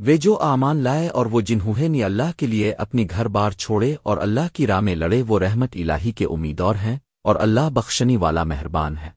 وے جو آمان لائے اور وہ جنہوں نے اللہ کے لیے اپنی گھر بار چھوڑے اور اللہ کی راہ میں لڑے وہ رحمت الہی کے امیدوار ہیں اور اللہ بخشنی والا مہربان ہے